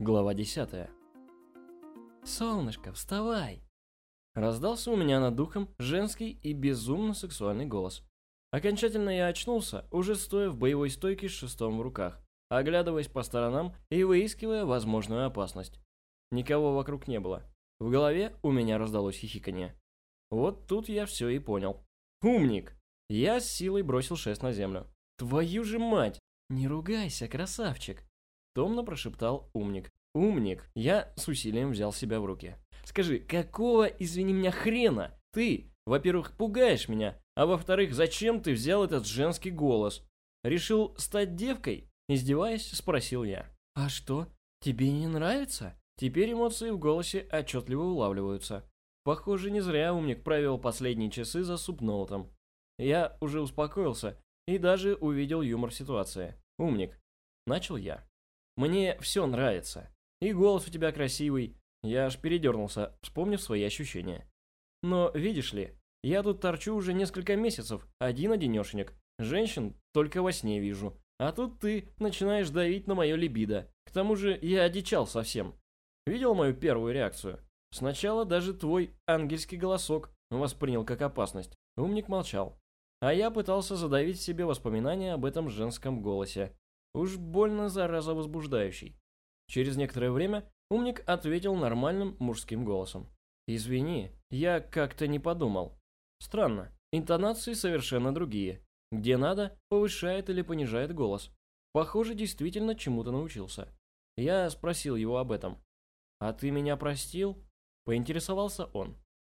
Глава 10. «Солнышко, вставай!» Раздался у меня над духом женский и безумно сексуальный голос. Окончательно я очнулся, уже стоя в боевой стойке с шестом в руках, оглядываясь по сторонам и выискивая возможную опасность. Никого вокруг не было. В голове у меня раздалось хихиканье. Вот тут я все и понял. «Умник!» Я с силой бросил шест на землю. «Твою же мать! Не ругайся, красавчик!» Томно прошептал умник. «Умник!» Я с усилием взял себя в руки. «Скажи, какого, извини меня, хрена? Ты, во-первых, пугаешь меня, а во-вторых, зачем ты взял этот женский голос? Решил стать девкой?» Издеваясь, спросил я. «А что, тебе не нравится?» Теперь эмоции в голосе отчетливо улавливаются. Похоже, не зря умник провел последние часы за субноутом. Я уже успокоился и даже увидел юмор ситуации. «Умник», — начал я. Мне все нравится. И голос у тебя красивый. Я аж передернулся, вспомнив свои ощущения. Но, видишь ли, я тут торчу уже несколько месяцев, один-одинешенек. Женщин только во сне вижу. А тут ты начинаешь давить на мое либидо. К тому же я одичал совсем. Видел мою первую реакцию? Сначала даже твой ангельский голосок воспринял как опасность. Умник молчал. А я пытался задавить себе воспоминания об этом женском голосе. Уж больно зараза возбуждающий. Через некоторое время умник ответил нормальным мужским голосом. «Извини, я как-то не подумал. Странно, интонации совершенно другие. Где надо, повышает или понижает голос. Похоже, действительно чему-то научился. Я спросил его об этом. «А ты меня простил?» Поинтересовался он.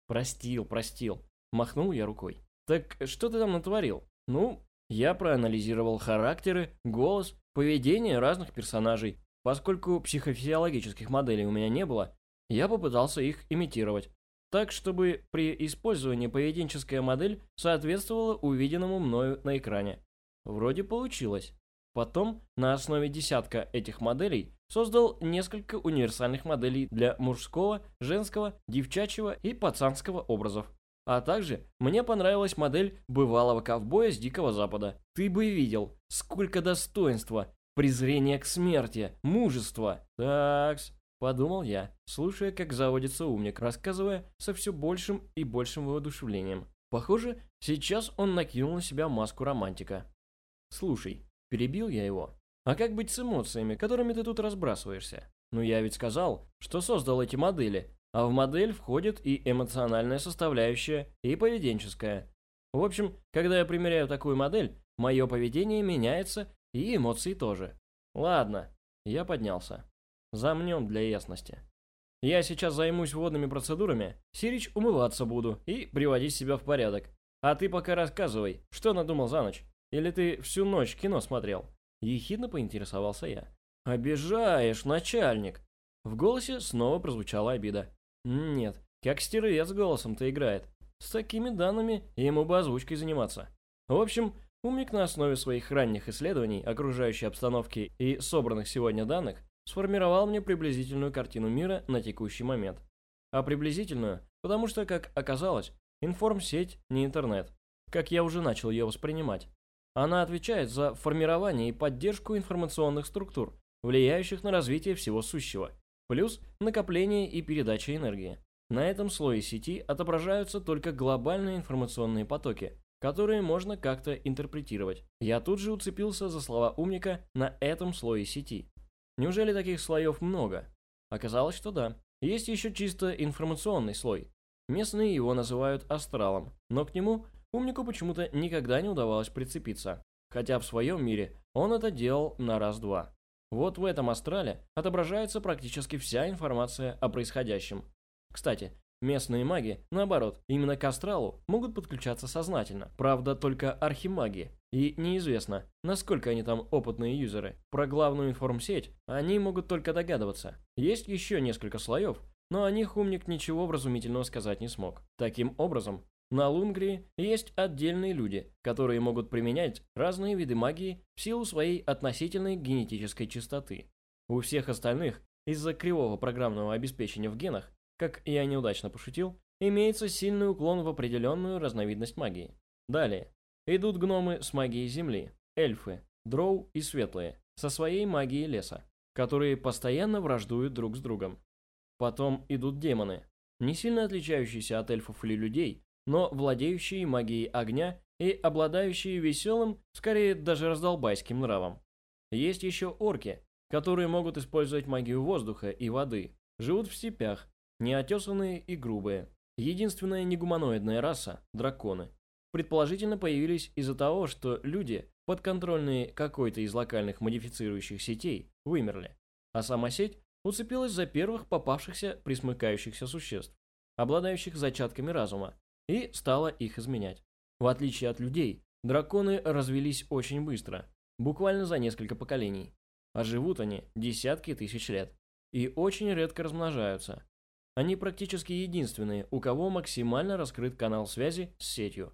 «Простил, простил», махнул я рукой. «Так что ты там натворил?» «Ну, я проанализировал характеры, голос, поведение разных персонажей. Поскольку психофизиологических моделей у меня не было, я попытался их имитировать. Так, чтобы при использовании поведенческая модель соответствовала увиденному мною на экране. Вроде получилось. Потом, на основе десятка этих моделей, создал несколько универсальных моделей для мужского, женского, девчачьего и пацанского образов. А также мне понравилась модель бывалого ковбоя с Дикого Запада. Ты бы видел, сколько достоинства, презрения к смерти, мужества. Такс, подумал я, слушая, как заводится умник, рассказывая со все большим и большим воодушевлением. Похоже, сейчас он накинул на себя маску романтика. Слушай, перебил я его. А как быть с эмоциями, которыми ты тут разбрасываешься? Ну я ведь сказал, что создал эти модели, а в модель входит и эмоциональная составляющая, и поведенческая. В общем, когда я примеряю такую модель, мое поведение меняется, и эмоции тоже. Ладно, я поднялся. Замнем для ясности. Я сейчас займусь водными процедурами, Сирич умываться буду и приводить себя в порядок. А ты пока рассказывай, что надумал за ночь? Или ты всю ночь кино смотрел? Ехидно поинтересовался я. Обижаешь, начальник. В голосе снова прозвучала обида. Нет, как стервец голосом-то играет. С такими данными ему бы озвучкой заниматься. В общем, умник на основе своих ранних исследований окружающей обстановки и собранных сегодня данных сформировал мне приблизительную картину мира на текущий момент. А приблизительную, потому что, как оказалось, информсеть не интернет, как я уже начал ее воспринимать. Она отвечает за формирование и поддержку информационных структур, влияющих на развитие всего сущего, плюс накопление и передача энергии. На этом слое сети отображаются только глобальные информационные потоки, которые можно как-то интерпретировать. Я тут же уцепился за слова умника на этом слое сети. Неужели таких слоев много? Оказалось, что да. Есть еще чисто информационный слой. Местные его называют астралом, но к нему умнику почему-то никогда не удавалось прицепиться. Хотя в своем мире он это делал на раз-два. Вот в этом астрале отображается практически вся информация о происходящем. Кстати, местные маги, наоборот, именно к астралу могут подключаться сознательно. Правда, только архимаги. И неизвестно, насколько они там опытные юзеры. Про главную информсеть они могут только догадываться. Есть еще несколько слоев, но о них умник ничего вразумительного сказать не смог. Таким образом, на Лунгрии есть отдельные люди, которые могут применять разные виды магии в силу своей относительной генетической чистоты. У всех остальных, из-за кривого программного обеспечения в генах, как я неудачно пошутил, имеется сильный уклон в определенную разновидность магии. Далее, идут гномы с магией земли, эльфы, дроу и светлые, со своей магией леса. которые постоянно враждуют друг с другом. Потом идут демоны, не сильно отличающиеся от эльфов или людей, но владеющие магией огня и обладающие веселым, скорее даже раздолбайским нравом. Есть еще орки, которые могут использовать магию воздуха и воды, живут в степях, неотесанные и грубые. Единственная негуманоидная раса – драконы. Предположительно появились из-за того, что люди, подконтрольные какой-то из локальных модифицирующих сетей, вымерли, а сама сеть уцепилась за первых попавшихся присмыкающихся существ, обладающих зачатками разума, и стала их изменять. В отличие от людей, драконы развелись очень быстро, буквально за несколько поколений, а живут они десятки тысяч лет и очень редко размножаются. Они практически единственные, у кого максимально раскрыт канал связи с сетью.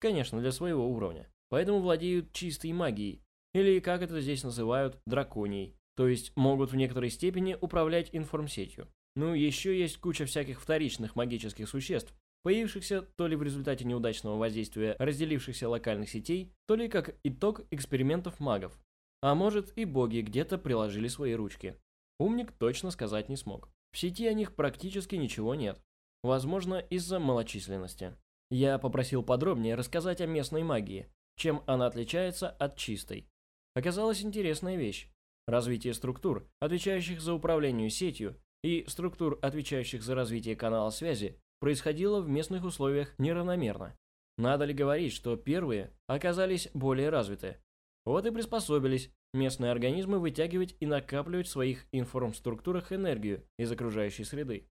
Конечно, для своего уровня. Поэтому владеют чистой магией, или как это здесь называют, драконией, то есть могут в некоторой степени управлять информсетью. Ну, еще есть куча всяких вторичных магических существ, появившихся то ли в результате неудачного воздействия разделившихся локальных сетей, то ли как итог экспериментов магов. А может и боги где-то приложили свои ручки. Умник точно сказать не смог. В сети о них практически ничего нет. Возможно, из-за малочисленности. Я попросил подробнее рассказать о местной магии, чем она отличается от чистой. Оказалась интересная вещь. Развитие структур, отвечающих за управление сетью, и структур, отвечающих за развитие канала связи, происходило в местных условиях неравномерно. Надо ли говорить, что первые оказались более развиты? Вот и приспособились местные организмы вытягивать и накапливать в своих информструктурах энергию из окружающей среды.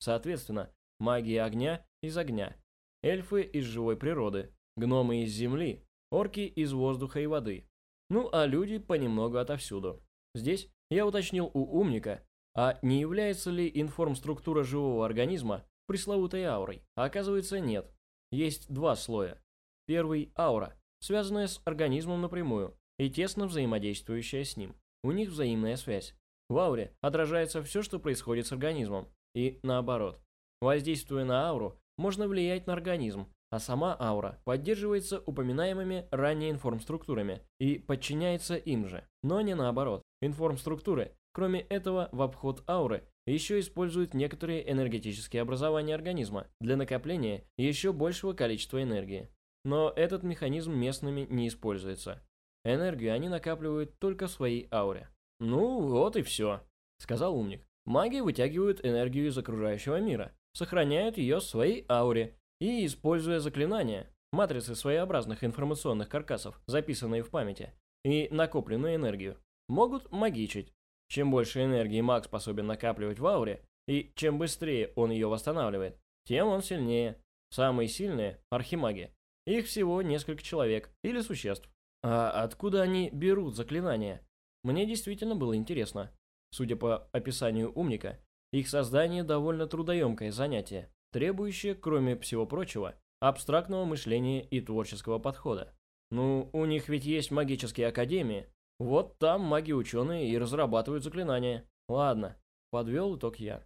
Соответственно, магия огня из огня, эльфы из живой природы, гномы из земли, орки из воздуха и воды. Ну а люди понемногу отовсюду. Здесь я уточнил у умника, а не является ли информструктура живого организма пресловутой аурой? А оказывается нет. Есть два слоя. Первый – аура, связанная с организмом напрямую и тесно взаимодействующая с ним. У них взаимная связь. В ауре отражается все, что происходит с организмом, и наоборот. Воздействуя на ауру, можно влиять на организм, а сама аура поддерживается упоминаемыми ранее информструктурами и подчиняется им же, но не наоборот. Информструктуры, кроме этого, в обход ауры еще используют некоторые энергетические образования организма для накопления еще большего количества энергии. Но этот механизм местными не используется. Энергию они накапливают только в своей ауре. «Ну, вот и все», — сказал умник. Маги вытягивают энергию из окружающего мира, сохраняют ее в своей ауре и, используя заклинания, матрицы своеобразных информационных каркасов, записанные в памяти, и накопленную энергию, могут магичить. Чем больше энергии маг способен накапливать в ауре, и чем быстрее он ее восстанавливает, тем он сильнее. Самые сильные – архимаги. Их всего несколько человек или существ. А откуда они берут заклинания? Мне действительно было интересно. Судя по описанию умника, их создание довольно трудоемкое занятие, требующее, кроме всего прочего, абстрактного мышления и творческого подхода. Ну, у них ведь есть магические академии. Вот там маги-ученые и разрабатывают заклинания. Ладно, подвел итог я.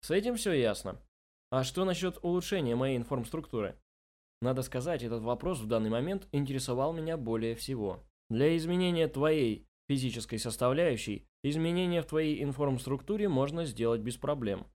С этим все ясно. А что насчет улучшения моей информструктуры? Надо сказать, этот вопрос в данный момент интересовал меня более всего. Для изменения твоей физической составляющей, изменения в твоей информструктуре можно сделать без проблем.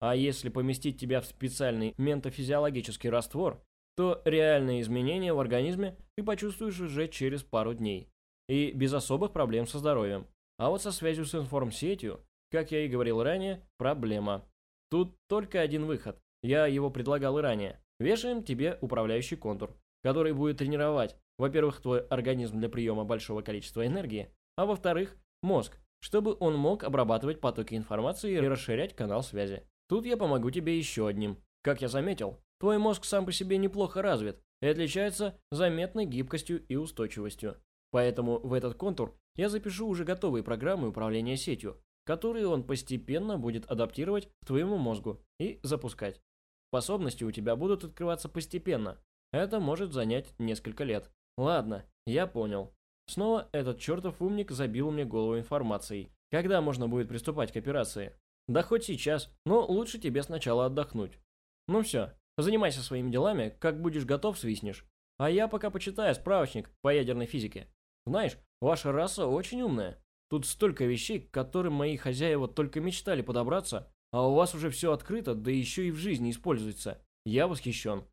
А если поместить тебя в специальный ментофизиологический раствор, то реальные изменения в организме ты почувствуешь уже через пару дней. И без особых проблем со здоровьем. А вот со связью с информсетью, как я и говорил ранее, проблема. Тут только один выход. Я его предлагал и ранее. Вешаем тебе управляющий контур, который будет тренировать, во-первых, твой организм для приема большого количества энергии, а во-вторых, мозг, чтобы он мог обрабатывать потоки информации и расширять канал связи. Тут я помогу тебе еще одним. Как я заметил, твой мозг сам по себе неплохо развит и отличается заметной гибкостью и устойчивостью. Поэтому в этот контур я запишу уже готовые программы управления сетью, которые он постепенно будет адаптировать к твоему мозгу и запускать. Способности у тебя будут открываться постепенно. Это может занять несколько лет. Ладно, я понял. Снова этот чертов умник забил мне голову информацией. Когда можно будет приступать к операции? Да хоть сейчас, но лучше тебе сначала отдохнуть. Ну все, занимайся своими делами, как будешь готов, свистнешь. А я пока почитаю справочник по ядерной физике. Знаешь, ваша раса очень умная. Тут столько вещей, к которым мои хозяева только мечтали подобраться, а у вас уже все открыто, да еще и в жизни используется. Я восхищен.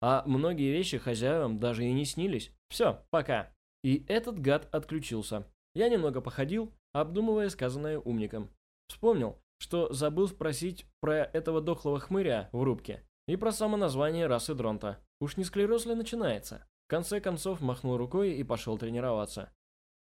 А многие вещи хозяевам даже и не снились. Все, пока. И этот гад отключился. Я немного походил, обдумывая сказанное умником. Вспомнил, что забыл спросить про этого дохлого хмыря в рубке и про само название расы Дронта. Уж не склероз ли начинается? Конце концов махнул рукой и пошел тренироваться.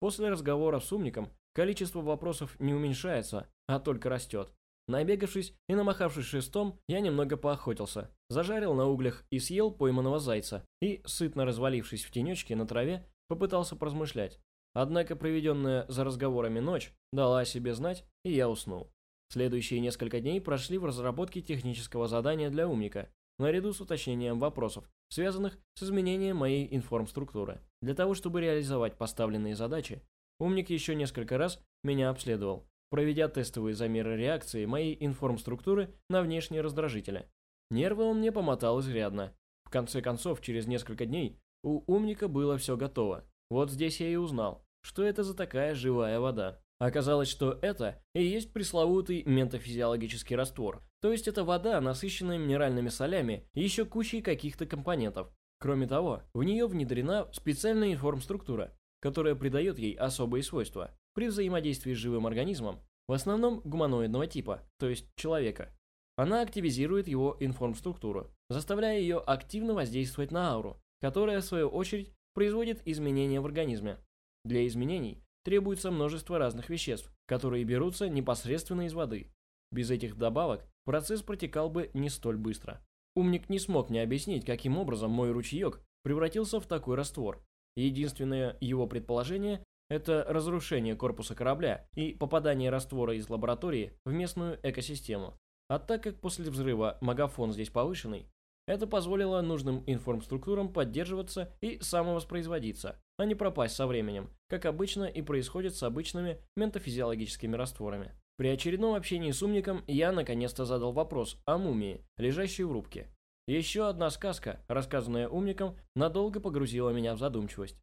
После разговора с умником количество вопросов не уменьшается, а только растет. Набегавшись и намахавшись шестом, я немного поохотился, зажарил на углях и съел пойманного зайца, и, сытно развалившись в тенечке на траве, попытался поразмышлять. Однако проведенная за разговорами ночь дала о себе знать, и я уснул. Следующие несколько дней прошли в разработке технического задания для умника, наряду с уточнением вопросов, связанных с изменением моей информструктуры. Для того, чтобы реализовать поставленные задачи, умник еще несколько раз меня обследовал, проведя тестовые замеры реакции моей информструктуры на внешние раздражители. Нервы он мне помотал изрядно. В конце концов, через несколько дней у умника было все готово. Вот здесь я и узнал, что это за такая живая вода. Оказалось, что это и есть пресловутый ментофизиологический раствор. То есть это вода, насыщенная минеральными солями и еще кучей каких-то компонентов. Кроме того, в нее внедрена специальная информструктура, которая придает ей особые свойства при взаимодействии с живым организмом, в основном гуманоидного типа, то есть человека. Она активизирует его информструктуру, заставляя ее активно воздействовать на ауру, которая, в свою очередь, производит изменения в организме. Для изменений требуется множество разных веществ, которые берутся непосредственно из воды. Без этих добавок процесс протекал бы не столь быстро. Умник не смог мне объяснить, каким образом мой ручеек превратился в такой раствор. Единственное его предположение – это разрушение корпуса корабля и попадание раствора из лаборатории в местную экосистему. А так как после взрыва магафон здесь повышенный, это позволило нужным информструктурам поддерживаться и самовоспроизводиться, а не пропасть со временем, как обычно и происходит с обычными ментофизиологическими растворами. При очередном общении с умником я наконец-то задал вопрос о мумии, лежащей в рубке. Еще одна сказка, рассказанная умником, надолго погрузила меня в задумчивость.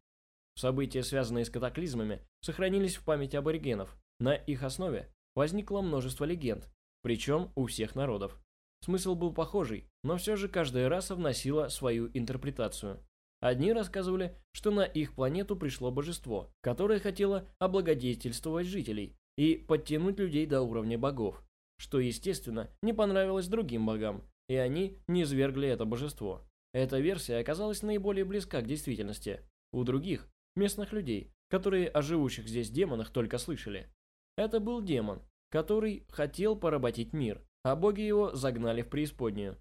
События, связанные с катаклизмами, сохранились в памяти аборигенов. На их основе возникло множество легенд, причем у всех народов. Смысл был похожий, но все же каждая раса вносила свою интерпретацию. Одни рассказывали, что на их планету пришло божество, которое хотело облагодетельствовать жителей и подтянуть людей до уровня богов, что, естественно, не понравилось другим богам, и они не свергли это божество. Эта версия оказалась наиболее близка к действительности. У других, местных людей, которые о живущих здесь демонах только слышали. Это был демон, который хотел поработить мир, а боги его загнали в преисподнюю.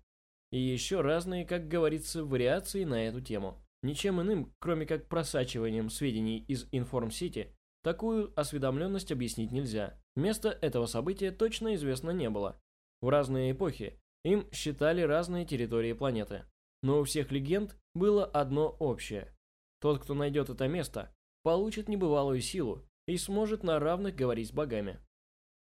И еще разные, как говорится, вариации на эту тему. Ничем иным, кроме как просачиванием сведений из информсети, такую осведомленность объяснить нельзя. Место этого события точно известно не было. В разные эпохи им считали разные территории планеты. Но у всех легенд было одно общее. Тот, кто найдет это место, получит небывалую силу и сможет на равных говорить с богами.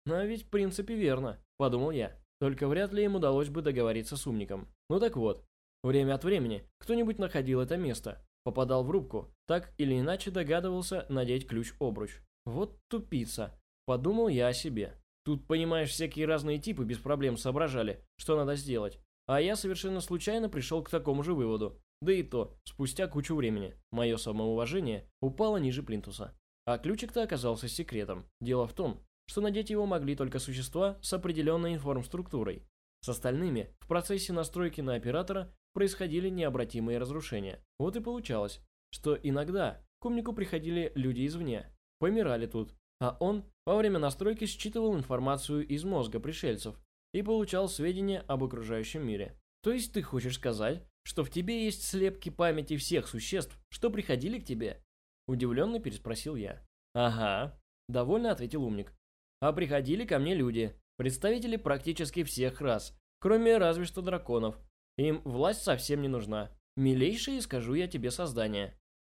«А ведь в принципе верно», – подумал я. Только вряд ли им удалось бы договориться с умником. Ну так вот, время от времени кто-нибудь находил это место, попадал в рубку, так или иначе догадывался надеть ключ-обруч. Вот тупица. Подумал я о себе. Тут, понимаешь, всякие разные типы без проблем соображали, что надо сделать. А я совершенно случайно пришел к такому же выводу. Да и то, спустя кучу времени. Мое самоуважение упало ниже плинтуса. А ключик-то оказался секретом. Дело в том, что надеть его могли только существа с определенной информструктурой. С остальными в процессе настройки на оператора происходили необратимые разрушения. Вот и получалось, что иногда к умнику приходили люди извне, помирали тут, а он во время настройки считывал информацию из мозга пришельцев и получал сведения об окружающем мире. То есть ты хочешь сказать, что в тебе есть слепки памяти всех существ, что приходили к тебе? Удивленно переспросил я. Ага, довольно ответил умник а приходили ко мне люди, представители практически всех рас, кроме разве что драконов. Им власть совсем не нужна. Милейшее, скажу я тебе, создание.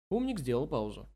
Умник сделал паузу.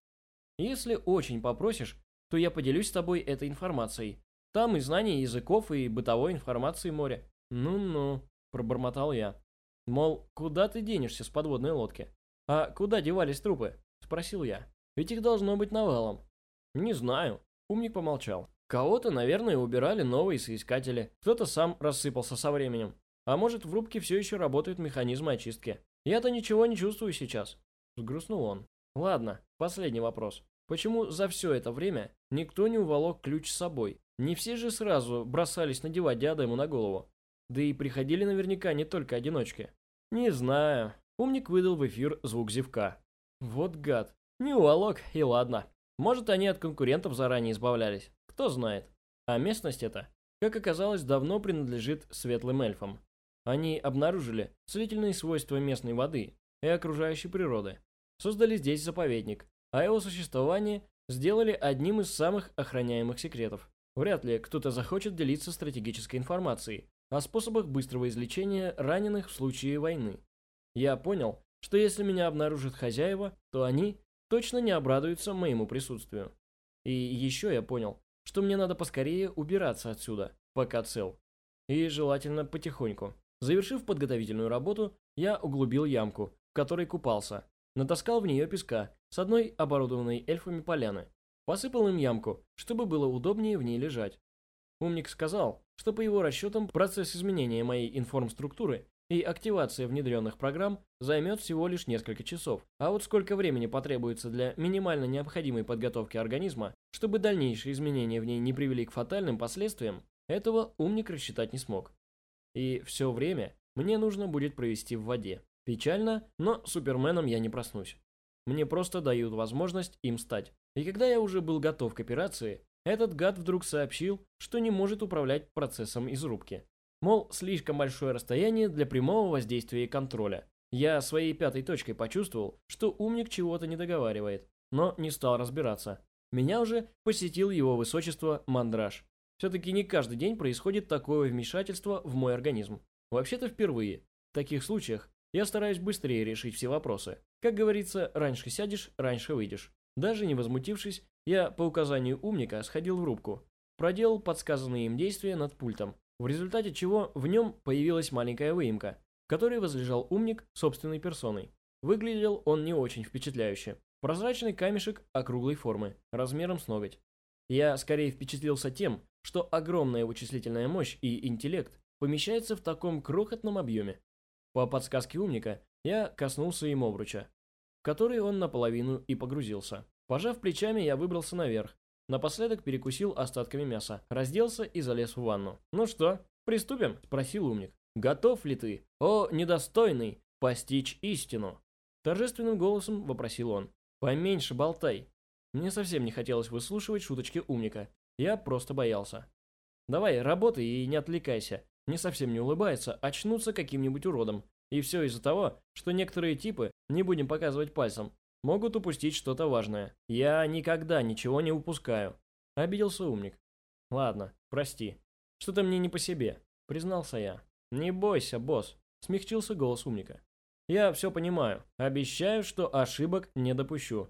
Если очень попросишь, то я поделюсь с тобой этой информацией. Там и знания языков, и бытовой информации море. Ну-ну, пробормотал я. Мол, куда ты денешься с подводной лодки? А куда девались трупы? Спросил я. Ведь их должно быть навалом. Не знаю, Умник помолчал. Кого-то, наверное, убирали новые соискатели. Кто-то сам рассыпался со временем. А может, в рубке все еще работают механизмы очистки. Я-то ничего не чувствую сейчас. Сгрустнул он. Ладно, последний вопрос. Почему за все это время никто не уволок ключ с собой? Не все же сразу бросались надевать диадему на голову. Да и приходили наверняка не только одиночки. Не знаю. Умник выдал в эфир звук зевка. Вот гад. Не уволок, и ладно. Может, они от конкурентов заранее избавлялись. Кто знает. А местность эта, как оказалось, давно принадлежит светлым эльфам. Они обнаружили целительные свойства местной воды и окружающей природы. Создали здесь заповедник, а его существование сделали одним из самых охраняемых секретов. Вряд ли кто-то захочет делиться стратегической информацией о способах быстрого излечения раненых в случае войны. Я понял, что если меня обнаружат хозяева, то они точно не обрадуются моему присутствию. И еще я понял, что мне надо поскорее убираться отсюда, пока цел. И желательно потихоньку. Завершив подготовительную работу, я углубил ямку, в которой купался, натаскал в нее песка с одной оборудованной эльфами поляны, посыпал им ямку, чтобы было удобнее в ней лежать. Умник сказал, что по его расчетам процесс изменения моей информструктуры и активация внедренных программ займет всего лишь несколько часов. А вот сколько времени потребуется для минимально необходимой подготовки организма, чтобы дальнейшие изменения в ней не привели к фатальным последствиям, этого умник рассчитать не смог. И все время мне нужно будет провести в воде. Печально, но суперменом я не проснусь. Мне просто дают возможность им стать. И когда я уже был готов к операции, этот гад вдруг сообщил, что не может управлять процессом из рубки. Мол, слишком большое расстояние для прямого воздействия и контроля. Я своей пятой точкой почувствовал, что умник чего-то не договаривает, но не стал разбираться. Меня уже посетил его высочество Мандраж. Все-таки не каждый день происходит такое вмешательство в мой организм. Вообще-то впервые. В таких случаях я стараюсь быстрее решить все вопросы. Как говорится, раньше сядешь, раньше выйдешь. Даже не возмутившись, я по указанию умника сходил в рубку. Проделал подсказанные им действия над пультом, в результате чего в нем появилась маленькая выемка, в которой возлежал умник собственной персоной. Выглядел он не очень впечатляюще. Прозрачный камешек округлой формы, размером с ноготь. Я скорее впечатлился тем, что огромная вычислительная мощь и интеллект помещается в таком крохотном объеме. По подсказке умника я коснулся им обруча, в который он наполовину и погрузился. Пожав плечами, я выбрался наверх. Напоследок перекусил остатками мяса, разделся и залез в ванну. «Ну что, приступим?» – спросил умник. «Готов ли ты, о недостойный, постичь истину?» Торжественным голосом вопросил он. «Поменьше болтай». Мне совсем не хотелось выслушивать шуточки умника, я просто боялся. Давай, работай и не отвлекайся. Не совсем не улыбается, очнуться каким-нибудь уродом. И все из-за того, что некоторые типы, не будем показывать пальцем, могут упустить что-то важное. Я никогда ничего не упускаю. Обиделся умник. Ладно, прости. Что-то мне не по себе, признался я. Не бойся, босс, смягчился голос умника. Я все понимаю. Обещаю, что ошибок не допущу.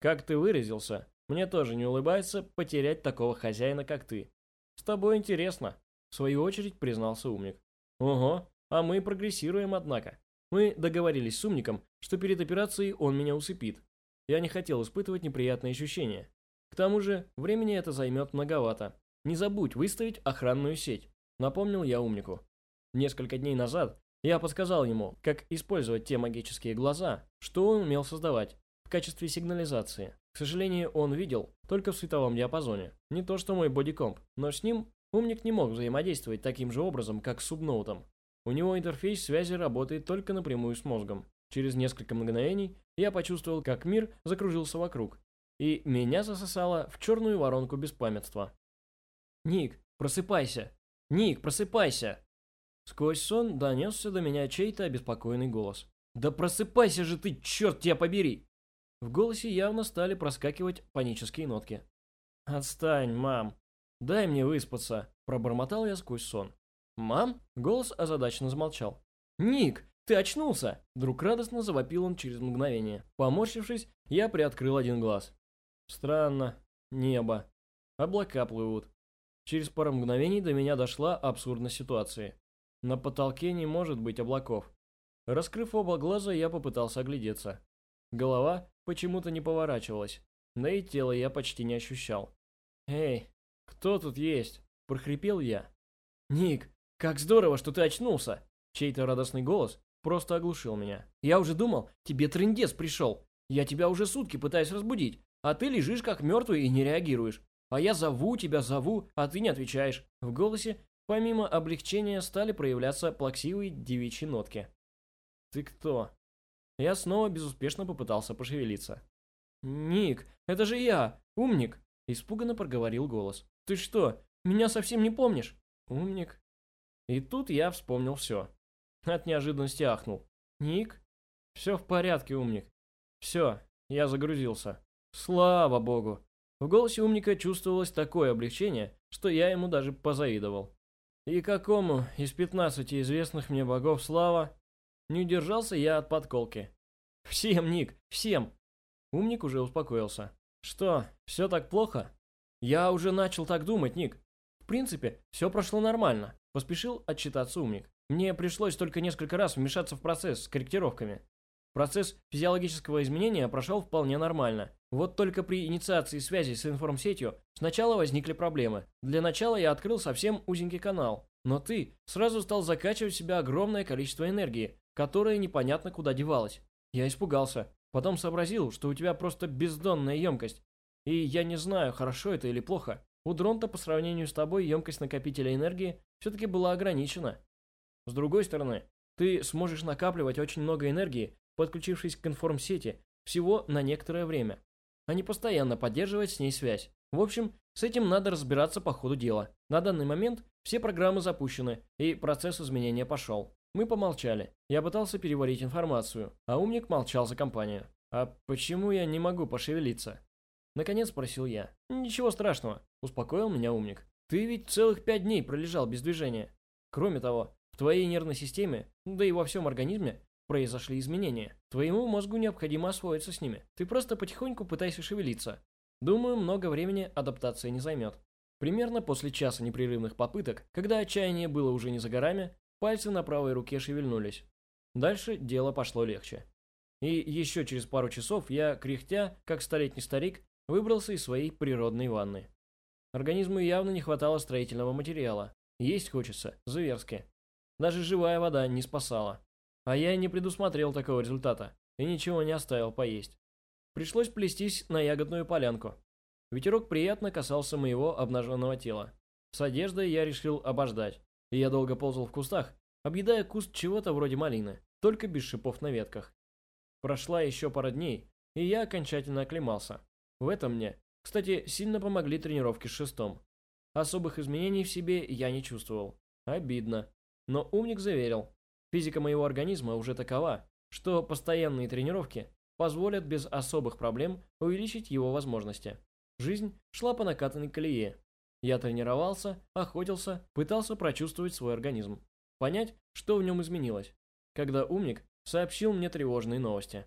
Как ты выразился, мне тоже не улыбается потерять такого хозяина, как ты. С тобой интересно, в свою очередь признался умник. Ого, а мы прогрессируем, однако. Мы договорились с умником, что перед операцией он меня усыпит. Я не хотел испытывать неприятные ощущения. К тому же, времени это займет многовато. Не забудь выставить охранную сеть, напомнил я умнику. Несколько дней назад я подсказал ему, как использовать те магические глаза, что он умел создавать в качестве сигнализации. К сожалению, он видел только в световом диапазоне. Не то что мой бодикомп, но с ним умник не мог взаимодействовать таким же образом, как с субноутом. У него интерфейс связи работает только напрямую с мозгом. Через несколько мгновений я почувствовал, как мир закружился вокруг, и меня засосало в черную воронку беспамятства. «Ник, просыпайся! Ник, просыпайся!» Сквозь сон донесся до меня чей-то обеспокоенный голос. «Да просыпайся же ты, черт тебя побери!» В голосе явно стали проскакивать панические нотки. «Отстань, мам! Дай мне выспаться!» – пробормотал я сквозь сон. «Мам?» – голос озадаченно замолчал. «Ник, ты очнулся!» – вдруг радостно завопил он через мгновение. Поморщившись, я приоткрыл один глаз. Странно. Небо. Облака плывут. Через пару мгновений до меня дошла абсурдность ситуации. На потолке не может быть облаков. Раскрыв оба глаза, я попытался оглядеться. Голова почему-то не поворачивалась, да и тело я почти не ощущал. «Эй, кто тут есть?» – прохрипел я. «Ник, как здорово, что ты очнулся!» Чей-то радостный голос просто оглушил меня. «Я уже думал, тебе трындец пришел. Я тебя уже сутки пытаюсь разбудить, а ты лежишь как мертвый и не реагируешь. А я зову тебя, зову, а ты не отвечаешь». В голосе, помимо облегчения, стали проявляться плаксивые девичьи нотки. «Ты кто?» Я снова безуспешно попытался пошевелиться. «Ник, это же я, умник!» Испуганно проговорил голос. «Ты что, меня совсем не помнишь?» «Умник». И тут я вспомнил все. От неожиданности ахнул. «Ник?» «Все в порядке, умник». «Все, я загрузился». «Слава богу!» В голосе умника чувствовалось такое облегчение, что я ему даже позавидовал. И какому из пятнадцати известных мне богов слава, не удержался я от подколки. «Всем, Ник, всем!» Умник уже успокоился. «Что, все так плохо?» «Я уже начал так думать, Ник. В принципе, все прошло нормально», – поспешил отчитаться умник. «Мне пришлось только несколько раз вмешаться в процесс с корректировками. Процесс физиологического изменения прошел вполне нормально. Вот только при инициации связи с информсетью сначала возникли проблемы. Для начала я открыл совсем узенький канал, но ты сразу стал закачивать в себя огромное количество энергии, которое непонятно куда девалось. Я испугался, Потом сообразил, что у тебя просто бездонная емкость. И я не знаю, хорошо это или плохо. У Дронта по сравнению с тобой емкость накопителя энергии все-таки была ограничена. С другой стороны, ты сможешь накапливать очень много энергии, подключившись к информсети, всего на некоторое время, а не постоянно поддерживать с ней связь. В общем, с этим надо разбираться по ходу дела. На данный момент все программы запущены, и процесс изменения пошел. Мы помолчали. Я пытался переварить информацию, а умник молчал за компанию. «А почему я не могу пошевелиться?» Наконец спросил я. «Ничего страшного», — успокоил меня умник. «Ты ведь целых пять дней пролежал без движения. Кроме того, в твоей нервной системе, да и во всем организме, произошли изменения. Твоему мозгу необходимо освоиться с ними. Ты просто потихоньку пытайся шевелиться. Думаю, много времени адаптация не займет. Примерно после часа непрерывных попыток, когда отчаяние было уже не за горами, Пальцы на правой руке шевельнулись. Дальше дело пошло легче. И еще через пару часов я, кряхтя, как столетний старик, выбрался из своей природной ванны. Организму явно не хватало строительного материала. Есть хочется, зверски. Даже живая вода не спасала. А я не предусмотрел такого результата и ничего не оставил поесть. Пришлось плестись на ягодную полянку. Ветерок приятно касался моего обнаженного тела. С одеждой я решил обождать и я долго ползал в кустах, объедая куст чего-то вроде малины, только без шипов на ветках. Прошла еще пара дней, и я окончательно оклемался. В этом мне, кстати, сильно помогли тренировки с шестом. Особых изменений в себе я не чувствовал. Обидно. Но умник заверил, физика моего организма уже такова, что постоянные тренировки позволят без особых проблем увеличить его возможности. Жизнь шла по накатанной колее, я тренировался, охотился, пытался прочувствовать свой организм. Понять, что в нем изменилось. Когда умник сообщил мне тревожные новости.